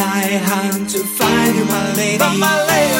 Night hunt to find you, my lady. My lady.